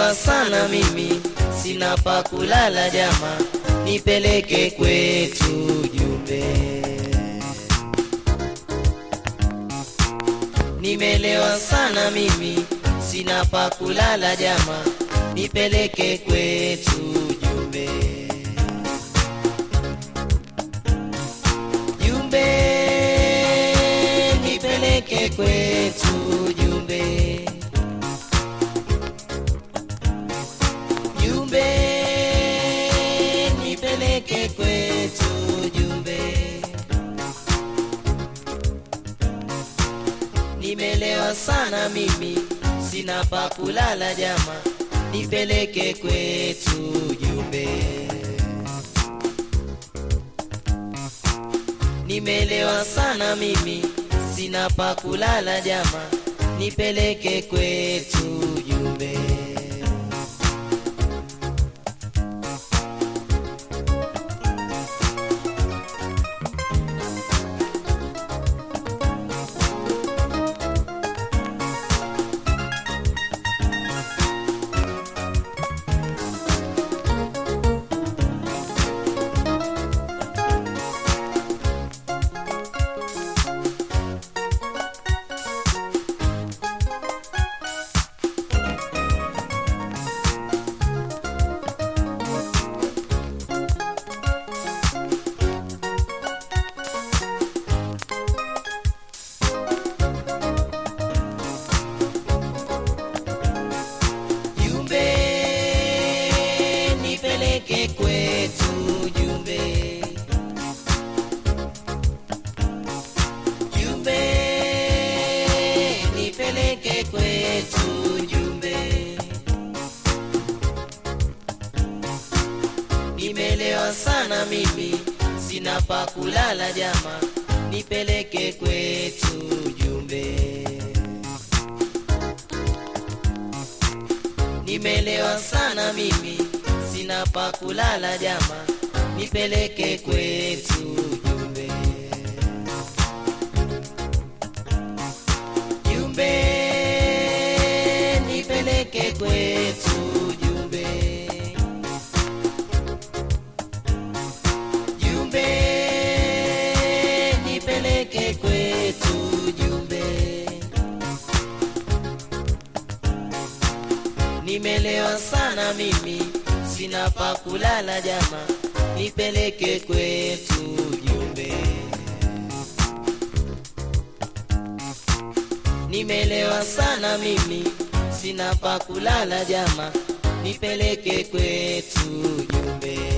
nimelewa sana mimi, sina pa kulala jama, nipeleke kwetu Jumbe. Nimelewa sana mimi, sina pa kulala jama, nipeleke kwetu Jumbe. Jumbe, nipeleke kwetu nipeleke kwetu. Nimelewa sana mimi, sina pa kulala jama, nipeleke kwetu Jumbe. Nimelewa sana mimi, sina pa kulala jama, nipeleke kwetu Jumbe. Nimelewa sana mimi, sina pa kulala jama, nipeleke kwetu Jumbe. Nimelewa sana mimi, pa kulala jama, nipeleke kwetu Jumbe. Jumbe, nipeleke kwetu Jumbe. Jumbe, nipeleke kwetu Jumbe. Nimelewa sana mimi, sina pa kulala jama, nipeleke kwetu Jumbe. Nimelewa sana mimi, sina pa kulala jama, nipeleke kwetu Jumbe.